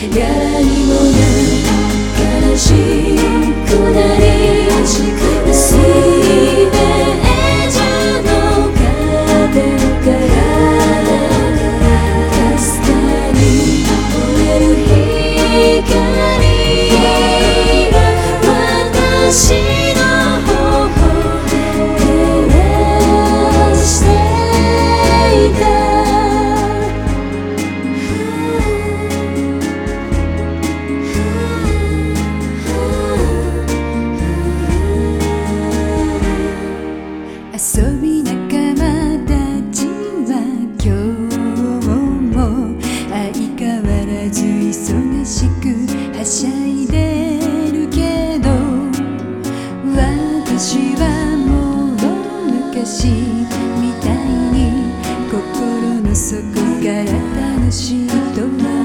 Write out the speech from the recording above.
誰にもがしくなりやしくの風からかかに漏れる光が私くから楽しいとま